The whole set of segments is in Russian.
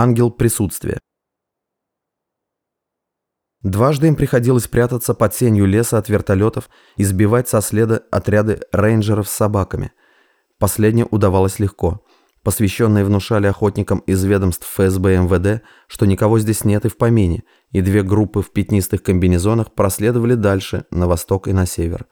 Ангел присутствия. Дважды им приходилось прятаться под сенью леса от вертолетов и сбивать со следа отряды рейнджеров с собаками. Последнее удавалось легко. Посвященные внушали охотникам из ведомств ФСБ и МВД, что никого здесь нет и в помине, и две группы в пятнистых комбинезонах проследовали дальше, на восток и на север.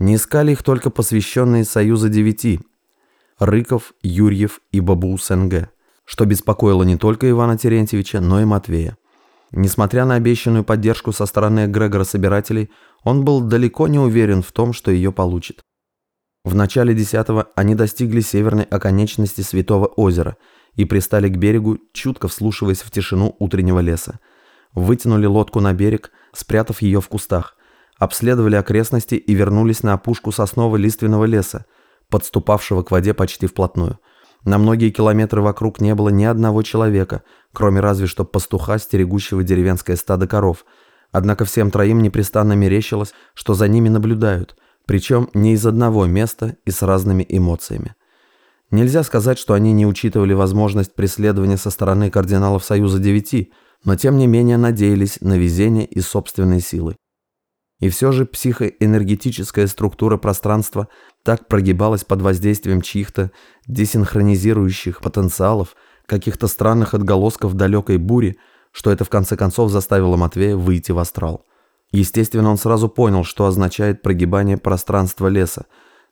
Не искали их только посвященные Союза Девяти – Рыков, Юрьев и Бабу СНГ, что беспокоило не только Ивана Терентьевича, но и Матвея. Несмотря на обещанную поддержку со стороны Грегора собирателей, он был далеко не уверен в том, что ее получит. В начале 10-го они достигли северной оконечности Святого озера и пристали к берегу, чутко вслушиваясь в тишину утреннего леса. Вытянули лодку на берег, спрятав ее в кустах, обследовали окрестности и вернулись на опушку сосново-лиственного леса, подступавшего к воде почти вплотную – на многие километры вокруг не было ни одного человека, кроме разве что пастуха, стерегущего деревенское стадо коров. Однако всем троим непрестанно мерещилось, что за ними наблюдают, причем не из одного места и с разными эмоциями. Нельзя сказать, что они не учитывали возможность преследования со стороны кардиналов Союза Девяти, но тем не менее надеялись на везение и собственные силы. И все же психоэнергетическая структура пространства так прогибалась под воздействием чьих-то десинхронизирующих потенциалов, каких-то странных отголосков далекой бури, что это в конце концов заставило Матвея выйти в астрал. Естественно, он сразу понял, что означает прогибание пространства леса,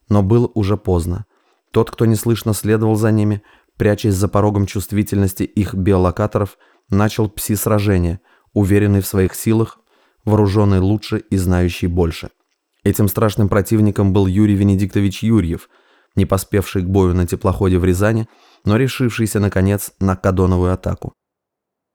но было уже поздно. Тот, кто неслышно следовал за ними, прячась за порогом чувствительности их биолокаторов, начал пси-сражение, уверенный в своих силах, вооруженный лучше и знающий больше. Этим страшным противником был Юрий Венедиктович Юрьев, не поспевший к бою на теплоходе в Рязани, но решившийся, наконец, на кадоновую атаку.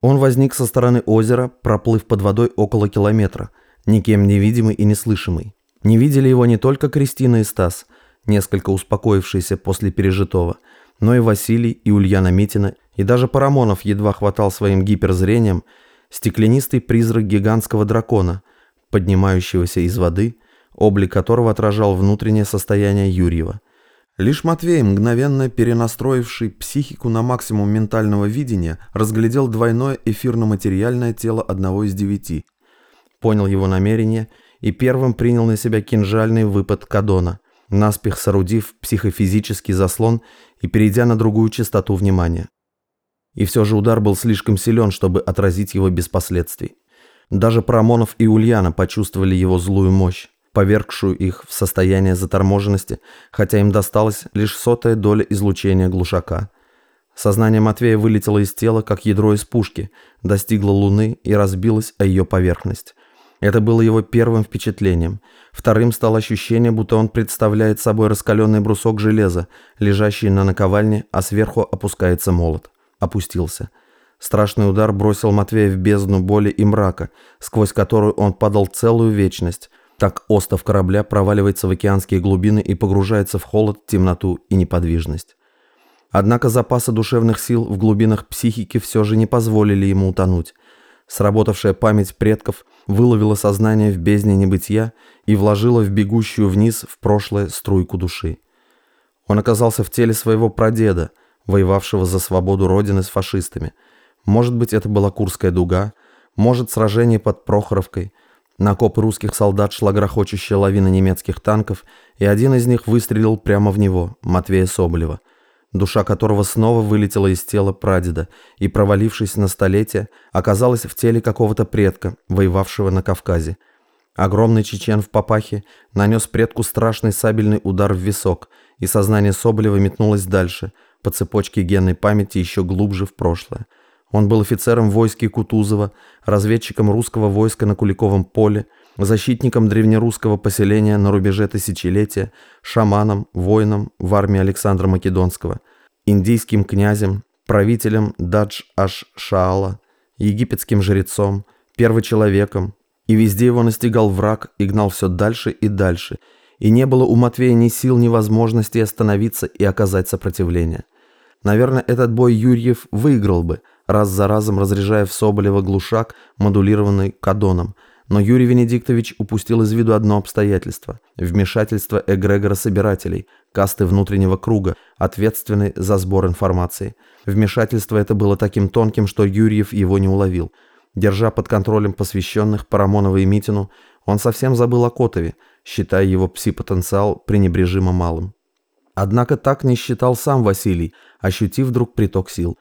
Он возник со стороны озера, проплыв под водой около километра, никем невидимый и неслышимый. Не видели его не только Кристина и Стас, несколько успокоившиеся после пережитого, но и Василий, и Ульяна Митина, и даже Парамонов едва хватал своим гиперзрением стеклянистый призрак гигантского дракона, поднимающегося из воды, облик которого отражал внутреннее состояние Юрьева. Лишь Матвей, мгновенно перенастроивший психику на максимум ментального видения, разглядел двойное эфирно-материальное тело одного из девяти. Понял его намерение и первым принял на себя кинжальный выпад Кадона, наспех соорудив психофизический заслон и перейдя на другую частоту внимания. И все же удар был слишком силен, чтобы отразить его без последствий. Даже Промонов и Ульяна почувствовали его злую мощь, повергшую их в состояние заторможенности, хотя им досталась лишь сотая доля излучения глушака. Сознание Матвея вылетело из тела, как ядро из пушки, достигло Луны и разбилось о ее поверхность. Это было его первым впечатлением. Вторым стало ощущение, будто он представляет собой раскаленный брусок железа, лежащий на наковальне, а сверху опускается молот опустился. Страшный удар бросил Матвея в бездну боли и мрака, сквозь которую он падал целую вечность. Так остов корабля проваливается в океанские глубины и погружается в холод, темноту и неподвижность. Однако запасы душевных сил в глубинах психики все же не позволили ему утонуть. Сработавшая память предков выловила сознание в бездне небытия и вложила в бегущую вниз в прошлое струйку души. Он оказался в теле своего прадеда – воевавшего за свободу Родины с фашистами. Может быть, это была Курская дуга, может, сражение под Прохоровкой. На копы русских солдат шла грохочущая лавина немецких танков, и один из них выстрелил прямо в него, Матвея Соболева, душа которого снова вылетела из тела прадеда и, провалившись на столетие, оказалась в теле какого-то предка, воевавшего на Кавказе. Огромный чечен в папахе нанес предку страшный сабельный удар в висок, и сознание Соболева метнулось дальше – по цепочке генной памяти еще глубже в прошлое. Он был офицером войски Кутузова, разведчиком русского войска на Куликовом поле, защитником древнерусского поселения на рубеже тысячелетия, шаманом, воином в армии Александра Македонского, индийским князем, правителем Дадж-Аш-Шаала, египетским жрецом, первочеловеком, и везде его настигал враг и гнал все дальше и дальше – и не было у Матвея ни сил, ни возможности остановиться и оказать сопротивление. Наверное, этот бой Юрьев выиграл бы, раз за разом разряжая в Соболева глушак, модулированный кадоном, Но Юрий Венедиктович упустил из виду одно обстоятельство – вмешательство эгрегора собирателей, касты внутреннего круга, ответственной за сбор информации. Вмешательство это было таким тонким, что Юрьев его не уловил. Держа под контролем посвященных Парамонова и Митину, он совсем забыл о Котове, считая его пси-потенциал пренебрежимо малым. Однако так не считал сам Василий, ощутив вдруг приток сил.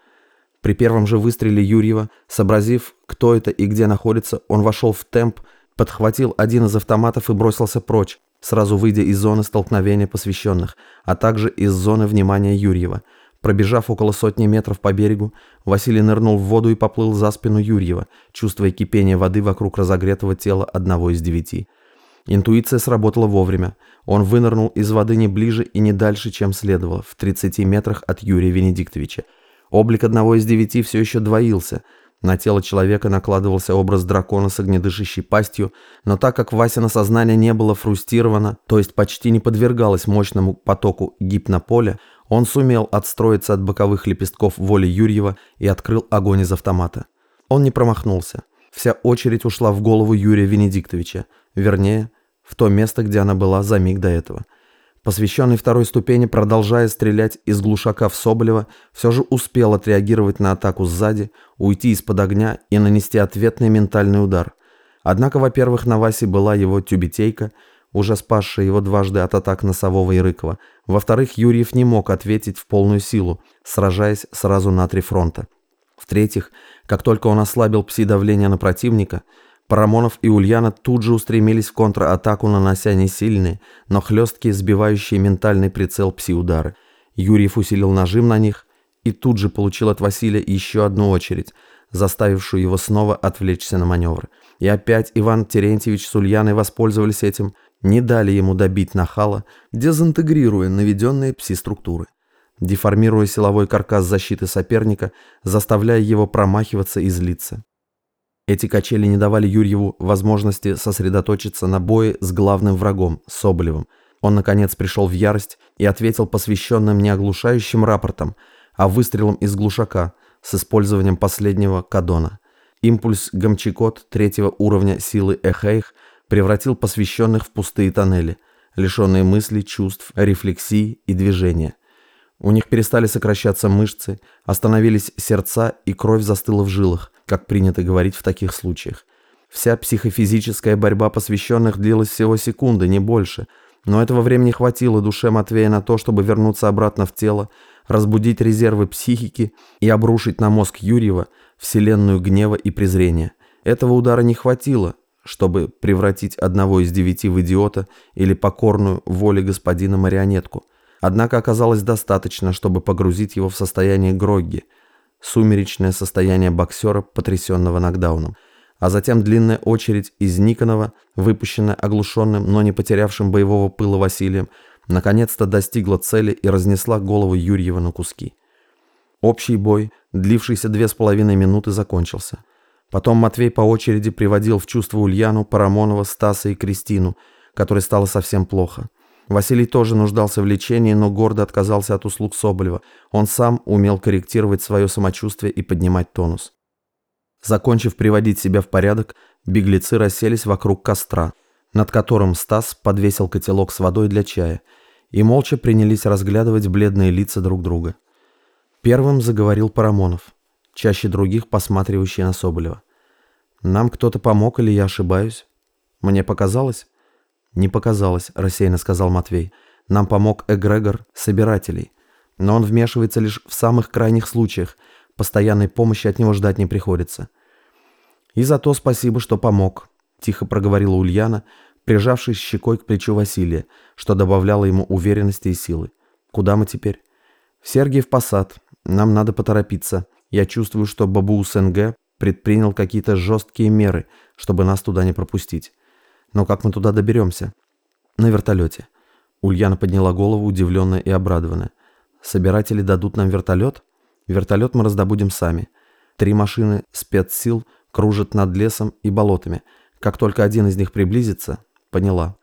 При первом же выстреле Юрьева, сообразив, кто это и где находится, он вошел в темп, подхватил один из автоматов и бросился прочь, сразу выйдя из зоны столкновения посвященных, а также из зоны внимания Юрьева. Пробежав около сотни метров по берегу, Василий нырнул в воду и поплыл за спину Юрьева, чувствуя кипение воды вокруг разогретого тела одного из девяти. Интуиция сработала вовремя. Он вынырнул из воды не ближе и не дальше, чем следовало, в 30 метрах от Юрия Венедиктовича. Облик одного из девяти все еще двоился. На тело человека накладывался образ дракона с огнедышащей пастью, но так как Васина сознание не было фрустировано, то есть почти не подвергалось мощному потоку гипнополя, он сумел отстроиться от боковых лепестков воли Юрьева и открыл огонь из автомата. Он не промахнулся. Вся очередь ушла в голову Юрия Венедиктовича, вернее, в то место, где она была за миг до этого. Посвященный второй ступени, продолжая стрелять из глушака в Соболева, все же успел отреагировать на атаку сзади, уйти из-под огня и нанести ответный ментальный удар. Однако, во-первых, на Васе была его тюбетейка, уже спасшая его дважды от атак Носового и Рыкова. Во-вторых, Юрьев не мог ответить в полную силу, сражаясь сразу на три фронта. В-третьих, как только он ослабил пси-давление на противника – Парамонов и Ульяна тут же устремились в контратаку, нанося не сильные, но хлесткие, сбивающие ментальный прицел пси-удары. Юрьев усилил нажим на них и тут же получил от Василия еще одну очередь, заставившую его снова отвлечься на маневр. И опять Иван Терентьевич с Ульяной воспользовались этим, не дали ему добить нахала, дезинтегрируя наведенные пси-структуры деформируя силовой каркас защиты соперника, заставляя его промахиваться и злиться. Эти качели не давали Юрьеву возможности сосредоточиться на бое с главным врагом, Соболевым. Он, наконец, пришел в ярость и ответил посвященным не оглушающим рапортом, а выстрелом из глушака с использованием последнего кадона. Импульс Гамчикот третьего уровня силы Эхейх превратил посвященных в пустые тоннели, лишенные мыслей, чувств, рефлексии и движения. У них перестали сокращаться мышцы, остановились сердца и кровь застыла в жилах, как принято говорить в таких случаях. Вся психофизическая борьба посвященных длилась всего секунды, не больше, но этого времени хватило душе Матвея на то, чтобы вернуться обратно в тело, разбудить резервы психики и обрушить на мозг Юрьева вселенную гнева и презрения. Этого удара не хватило, чтобы превратить одного из девяти в идиота или покорную воле господина марионетку – Однако оказалось достаточно, чтобы погрузить его в состояние Грогги, сумеречное состояние боксера, потрясенного нокдауном, а затем длинная очередь из Никонова, выпущенная оглушенным, но не потерявшим боевого пыла Василием, наконец-то достигла цели и разнесла голову Юрьева на куски. Общий бой, длившийся две с половиной минуты, закончился. Потом Матвей по очереди приводил в чувство Ульяну, Парамонова, Стаса и Кристину, которой стало совсем плохо. Василий тоже нуждался в лечении, но гордо отказался от услуг Соболева. Он сам умел корректировать свое самочувствие и поднимать тонус. Закончив приводить себя в порядок, беглецы расселись вокруг костра, над которым Стас подвесил котелок с водой для чая, и молча принялись разглядывать бледные лица друг друга. Первым заговорил Парамонов, чаще других посматривающий на Соболева. «Нам кто-то помог или я ошибаюсь? Мне показалось?» «Не показалось», – рассеянно сказал Матвей. «Нам помог эгрегор собирателей. Но он вмешивается лишь в самых крайних случаях. Постоянной помощи от него ждать не приходится». «И за то спасибо, что помог», – тихо проговорила Ульяна, прижавшись щекой к плечу Василия, что добавляло ему уверенности и силы. «Куда мы теперь?» «В Сергиев Посад. Нам надо поторопиться. Я чувствую, что Бабу СНГ предпринял какие-то жесткие меры, чтобы нас туда не пропустить. Но как мы туда доберемся? На вертолете. Ульяна подняла голову, удивленная и обрадованная. Собиратели дадут нам вертолет? Вертолет мы раздобудем сами. Три машины спецсил кружат над лесом и болотами. Как только один из них приблизится... Поняла.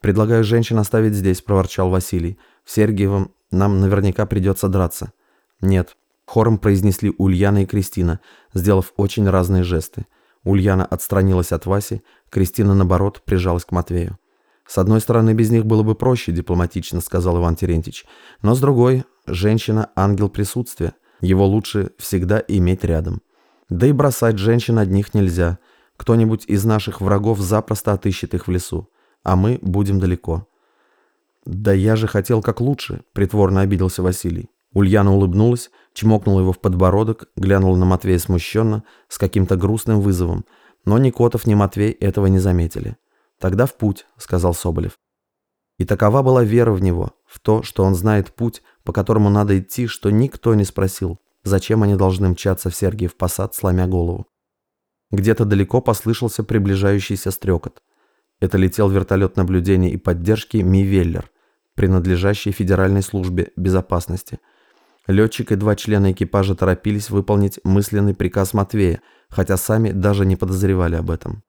«Предлагаю женщин оставить здесь», – проворчал Василий. «В Сергиевом нам наверняка придется драться». «Нет», – хором произнесли Ульяна и Кристина, сделав очень разные жесты. Ульяна отстранилась от Васи, Кристина, наоборот, прижалась к Матвею. «С одной стороны, без них было бы проще, дипломатично», — сказал Иван Терентьевич. «Но с другой, женщина — ангел присутствия. Его лучше всегда иметь рядом. Да и бросать женщин одних нельзя. Кто-нибудь из наших врагов запросто отыщет их в лесу, а мы будем далеко». «Да я же хотел как лучше», — притворно обиделся Василий. Ульяна улыбнулась, чмокнула его в подбородок, глянула на Матвея смущенно, с каким-то грустным вызовом, но ни Котов, ни Матвей этого не заметили. «Тогда в путь», — сказал Соболев. И такова была вера в него, в то, что он знает путь, по которому надо идти, что никто не спросил, зачем они должны мчаться в Сергиев посад, сломя голову. Где-то далеко послышался приближающийся стрекот. Это летел вертолет наблюдения и поддержки «Ми-Веллер», принадлежащий Федеральной службе безопасности – Летчик и два члена экипажа торопились выполнить мысленный приказ Матвея, хотя сами даже не подозревали об этом.